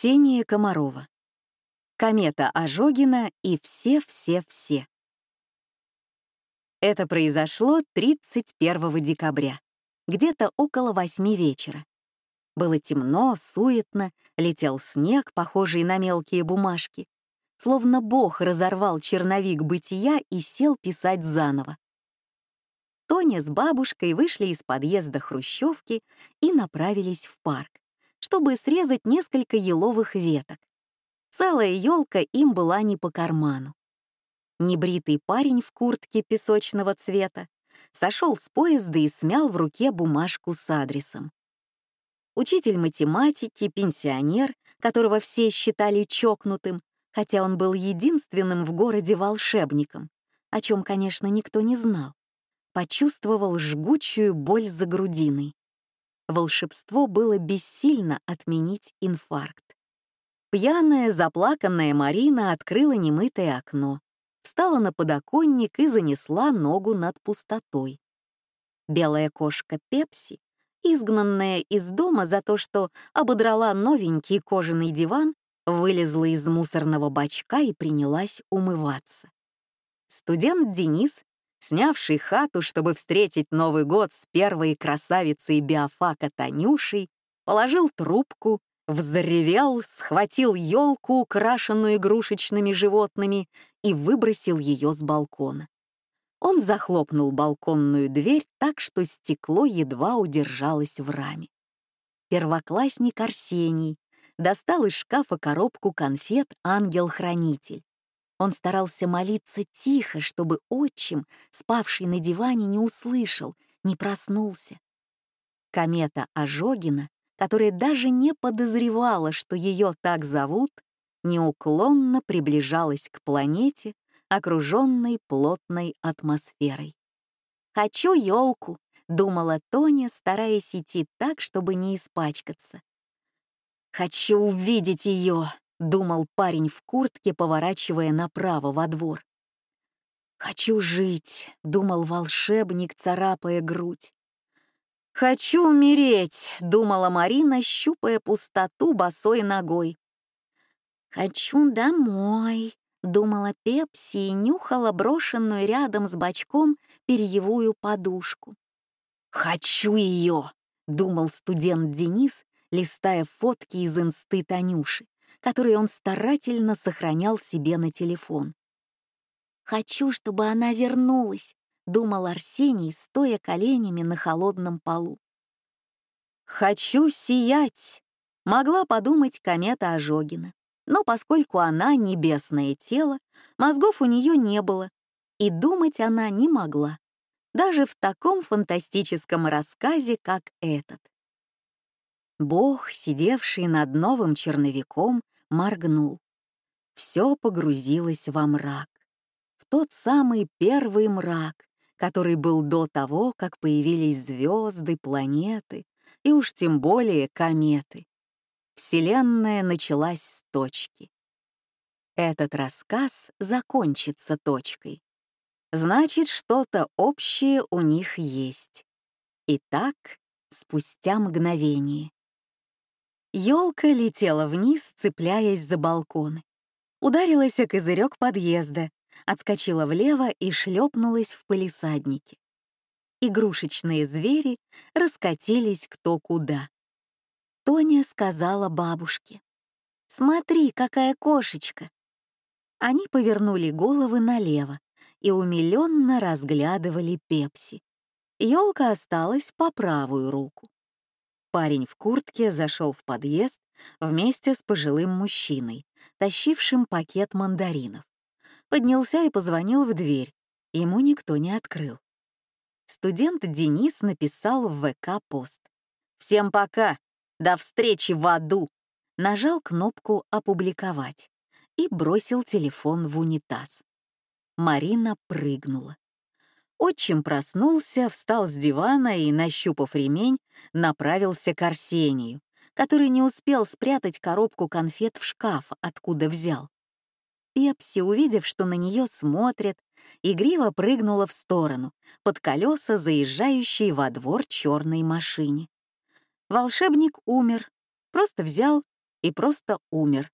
Ксения Комарова. Комета Ожогина и все-все-все. Это произошло 31 декабря, где-то около восьми вечера. Было темно, суетно, летел снег, похожий на мелкие бумажки. Словно Бог разорвал черновик бытия и сел писать заново. Тоня с бабушкой вышли из подъезда Хрущевки и направились в парк чтобы срезать несколько еловых веток. Целая елка им была не по карману. Небритый парень в куртке песочного цвета сошел с поезда и смял в руке бумажку с адресом. Учитель математики, пенсионер, которого все считали чокнутым, хотя он был единственным в городе волшебником, о чем, конечно, никто не знал, почувствовал жгучую боль за грудиной волшебство было бессильно отменить инфаркт. Пьяная, заплаканная Марина открыла немытое окно, встала на подоконник и занесла ногу над пустотой. Белая кошка Пепси, изгнанная из дома за то, что ободрала новенький кожаный диван, вылезла из мусорного бачка и принялась умываться. Студент Денис снявший хату, чтобы встретить Новый год с первой красавицей биофака Танюшей, положил трубку, взревел, схватил елку, украшенную игрушечными животными, и выбросил ее с балкона. Он захлопнул балконную дверь так, что стекло едва удержалось в раме. Первоклассник Арсений достал из шкафа коробку конфет «Ангел-хранитель» Он старался молиться тихо, чтобы отчим, спавший на диване, не услышал, не проснулся. Комета Ожогина, которая даже не подозревала, что ее так зовут, неуклонно приближалась к планете, окруженной плотной атмосферой. «Хочу елку», — думала Тоня, стараясь идти так, чтобы не испачкаться. «Хочу увидеть ее», — думал парень в куртке, поворачивая направо во двор. «Хочу жить», — думал волшебник, царапая грудь. «Хочу умереть», — думала Марина, щупая пустоту босой ногой. «Хочу домой», — думала Пепси и нюхала брошенную рядом с бочком перьевую подушку. «Хочу ее», — думал студент Денис, листая фотки из инсты Танюши которые он старательно сохранял себе на телефон. «Хочу, чтобы она вернулась», — думал Арсений, стоя коленями на холодном полу. «Хочу сиять», — могла подумать комета Ожогина. Но поскольку она небесное тело, мозгов у нее не было, и думать она не могла, даже в таком фантастическом рассказе, как этот. Бог, сидевший над новым черновиком, моргнул. Все погрузилось во мрак. В тот самый первый мрак, который был до того, как появились звезды, планеты и уж тем более кометы. Вселенная началась с точки. Этот рассказ закончится точкой. Значит, что-то общее у них есть. Итак, спустя мгновение. Елка летела вниз, цепляясь за балконы. Ударилась о козырек подъезда, отскочила влево и шлепнулась в палисаднике. Игрушечные звери раскатились кто куда. Тоня сказала бабушке. «Смотри, какая кошечка!» Они повернули головы налево и умиленно разглядывали Пепси. Елка осталась по правую руку. Парень в куртке зашел в подъезд вместе с пожилым мужчиной, тащившим пакет мандаринов. Поднялся и позвонил в дверь. Ему никто не открыл. Студент Денис написал в ВК пост. «Всем пока! До встречи в аду!» Нажал кнопку «Опубликовать» и бросил телефон в унитаз. Марина прыгнула. Отчим проснулся, встал с дивана и, нащупав ремень, направился к Арсению, который не успел спрятать коробку конфет в шкаф, откуда взял. Пепси, увидев, что на нее смотрят, игриво прыгнула в сторону, под колеса заезжающей во двор черной машине. Волшебник умер, просто взял и просто умер.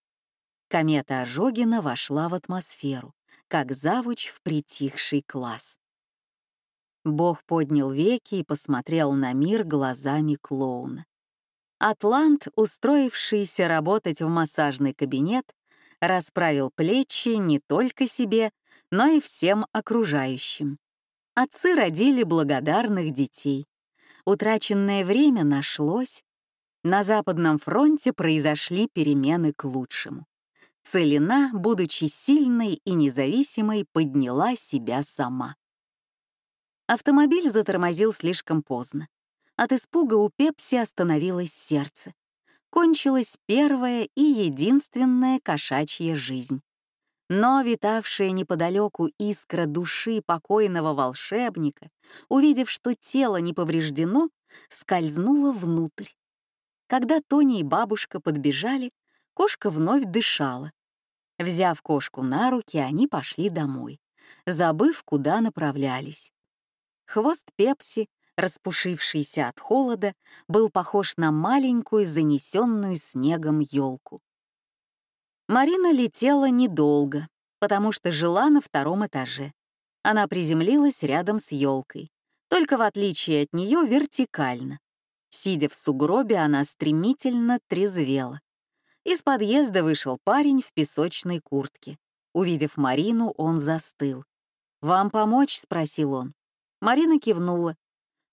Комета Ожогина вошла в атмосферу, как завуч в притихший класс. Бог поднял веки и посмотрел на мир глазами клоуна. Атлант, устроившийся работать в массажный кабинет, расправил плечи не только себе, но и всем окружающим. Отцы родили благодарных детей. Утраченное время нашлось. На Западном фронте произошли перемены к лучшему. Целина, будучи сильной и независимой, подняла себя сама. Автомобиль затормозил слишком поздно. От испуга у Пепси остановилось сердце. Кончилась первая и единственная кошачья жизнь. Но витавшая неподалеку искра души покойного волшебника, увидев, что тело не повреждено, скользнула внутрь. Когда Тони и бабушка подбежали, кошка вновь дышала. Взяв кошку на руки, они пошли домой, забыв, куда направлялись. Хвост Пепси, распушившийся от холода, был похож на маленькую, занесенную снегом елку. Марина летела недолго, потому что жила на втором этаже. Она приземлилась рядом с елкой, только в отличие от нее вертикально. Сидя в сугробе, она стремительно трезвела. Из подъезда вышел парень в песочной куртке. Увидев Марину, он застыл. «Вам помочь?» — спросил он. Марина кивнула.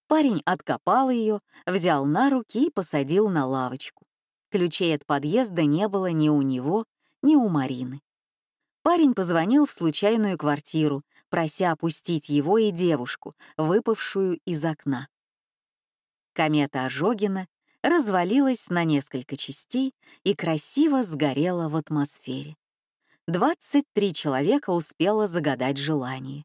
Парень откопал ее, взял на руки и посадил на лавочку. Ключей от подъезда не было ни у него, ни у Марины. Парень позвонил в случайную квартиру, прося опустить его и девушку, выпавшую из окна. Комета Ожогина развалилась на несколько частей и красиво сгорела в атмосфере. 23 человека успело загадать желание.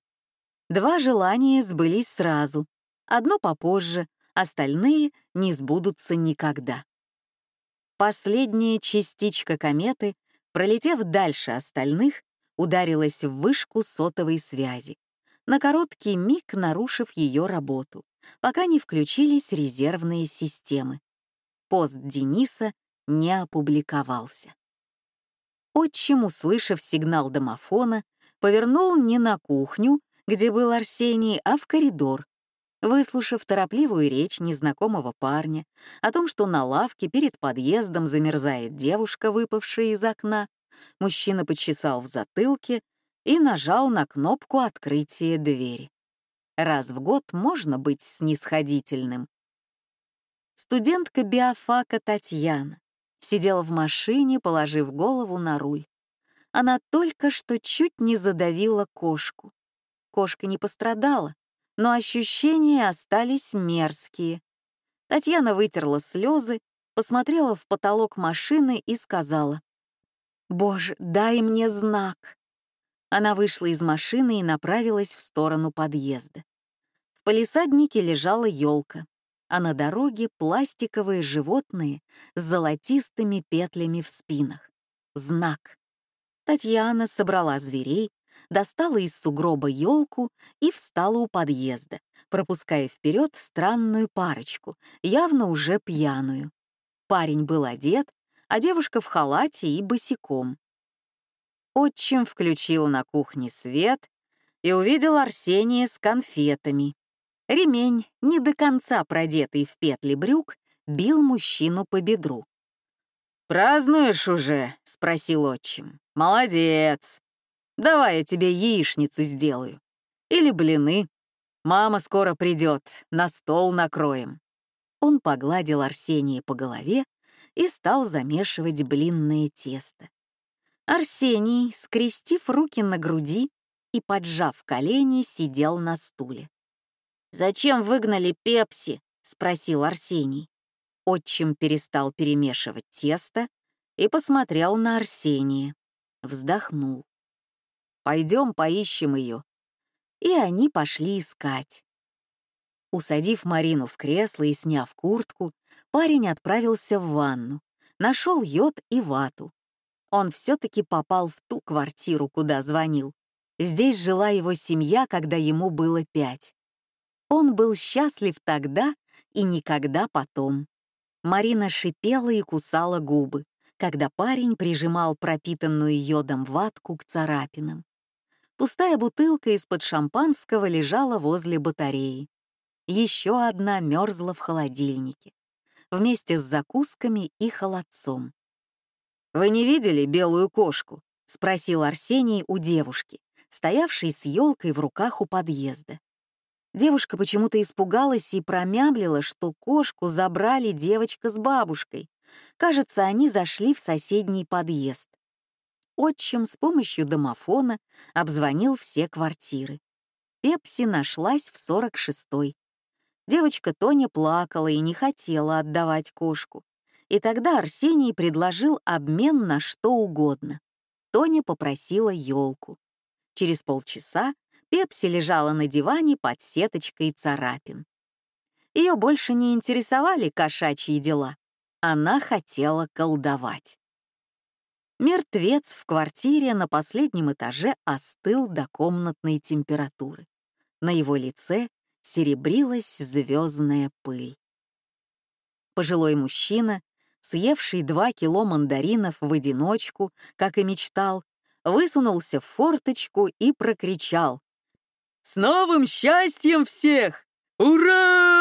Два желания сбылись сразу, одно попозже, остальные не сбудутся никогда. Последняя частичка кометы, пролетев дальше остальных, ударилась в вышку сотовой связи, на короткий миг нарушив ее работу, пока не включились резервные системы. Пост Дениса не опубликовался. Отчим, услышав сигнал домофона, повернул не на кухню, где был Арсений, а в коридор. Выслушав торопливую речь незнакомого парня о том, что на лавке перед подъездом замерзает девушка, выпавшая из окна, мужчина почесал в затылке и нажал на кнопку открытия двери. Раз в год можно быть снисходительным. Студентка биофака Татьяна сидела в машине, положив голову на руль. Она только что чуть не задавила кошку. Кошка не пострадала, но ощущения остались мерзкие. Татьяна вытерла слезы, посмотрела в потолок машины и сказала, «Боже, дай мне знак!» Она вышла из машины и направилась в сторону подъезда. В палисаднике лежала елка, а на дороге пластиковые животные с золотистыми петлями в спинах. Знак. Татьяна собрала зверей, достала из сугроба елку и встала у подъезда, пропуская вперед странную парочку, явно уже пьяную. Парень был одет, а девушка в халате и босиком. Отчим включил на кухне свет и увидел Арсения с конфетами. Ремень, не до конца продетый в петли брюк, бил мужчину по бедру. «Празднуешь уже?» — спросил отчим. «Молодец! Давай я тебе яичницу сделаю. Или блины. Мама скоро придет, на стол накроем». Он погладил Арсения по голове и стал замешивать блинное тесто. Арсений, скрестив руки на груди и поджав колени, сидел на стуле. «Зачем выгнали Пепси?» — спросил Арсений. Отчим перестал перемешивать тесто и посмотрел на Арсения. Вздохнул. Пойдем поищем ее. И они пошли искать. Усадив Марину в кресло и сняв куртку, парень отправился в ванну, нашел йод и вату. Он все-таки попал в ту квартиру, куда звонил. Здесь жила его семья, когда ему было пять. Он был счастлив тогда и никогда потом. Марина шипела и кусала губы, когда парень прижимал пропитанную йодом ватку к царапинам. Пустая бутылка из-под шампанского лежала возле батареи. Еще одна мерзла в холодильнике, вместе с закусками и холодцом. «Вы не видели белую кошку?» — спросил Арсений у девушки, стоявшей с елкой в руках у подъезда. Девушка почему-то испугалась и промямлила, что кошку забрали девочка с бабушкой. Кажется, они зашли в соседний подъезд. Отчим с помощью домофона обзвонил все квартиры. Пепси нашлась в 46-й. Девочка Тоня плакала и не хотела отдавать кошку. И тогда Арсений предложил обмен на что угодно. Тоня попросила елку. Через полчаса Пепси лежала на диване под сеточкой царапин. Ее больше не интересовали кошачьи дела. Она хотела колдовать. Мертвец в квартире на последнем этаже остыл до комнатной температуры. На его лице серебрилась звездная пыль. Пожилой мужчина, съевший два кило мандаринов в одиночку, как и мечтал, высунулся в форточку и прокричал. «С новым счастьем всех! Ура!»